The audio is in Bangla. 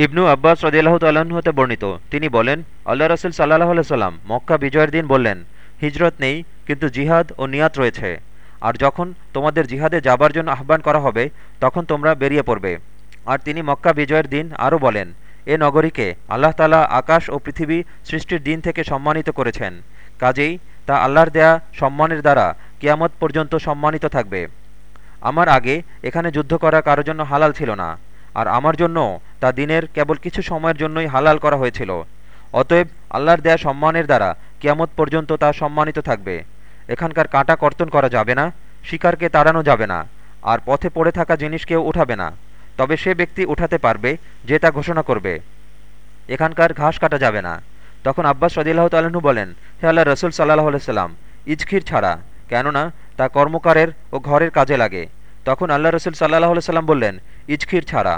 ইবনু আব্বাস তাল্লাহ্ন হতে বর্ণিত। তিনি বলেন, আল্লাহ রসুল সাল্লাহ সাল্লাম মক্কা বিজয়ের দিন বললেন, হিজরত নেই, কিন্তু জিহাদ ও নিয়াত রয়েছে। আর যখন তোমাদের জিহাদে যাবার জন্য আহ্বান করা হবে, তখন তোমরা বেরিয়ে পড়বে। আর তিনি মক্কা বিজয়ের দিন আরও বলেন, এ নগরীকে আল্লাহ তালা আকাশ ও পৃথিবী সৃষ্টির দিন থেকে সম্মানিত করেছেন। কাজেই তা আল্লাহর দেয়া সম্মানের দ্বারা কিয়ামত পর্যন্ত সম্মানিত থাকবে। আমার আগে এখানে যুদ্ধ করা কারও জন্য হালাল ছিল না, আর আমার জন্য তা দিনের কেবল কিছু সময়ের জন্যই হালাল করা হয়েছিল। অতএব আল্লাহর দেয়া সম্মানের দ্বারা কিয়ামত পর্যন্ত তা সম্মানিত থাকবে। এখানকার কাঁটা কর্তন করা যাবে না, শিকারকে তাড়ানো যাবে না, আর পথে পড়ে থাকা জিনিস কেউ উঠাবে না। তবে সে ব্যক্তি উঠাতে পারবে যে তা ঘোষণা করবে। এখানকার ঘাস কাটা যাবে না। তখন আব্বাস রদিল্লাহ তালু বলেন, হে আল্লাহ রসুল সাল্লাহ সাল্লাম ইজখির ছাড়া, কেননা তা কর্মকারের ও ঘরের কাজে লাগে। তখন আল্লাহ রসুল সাল্লাহ সাল্লাম বললেন, ইজখির ছাড়া।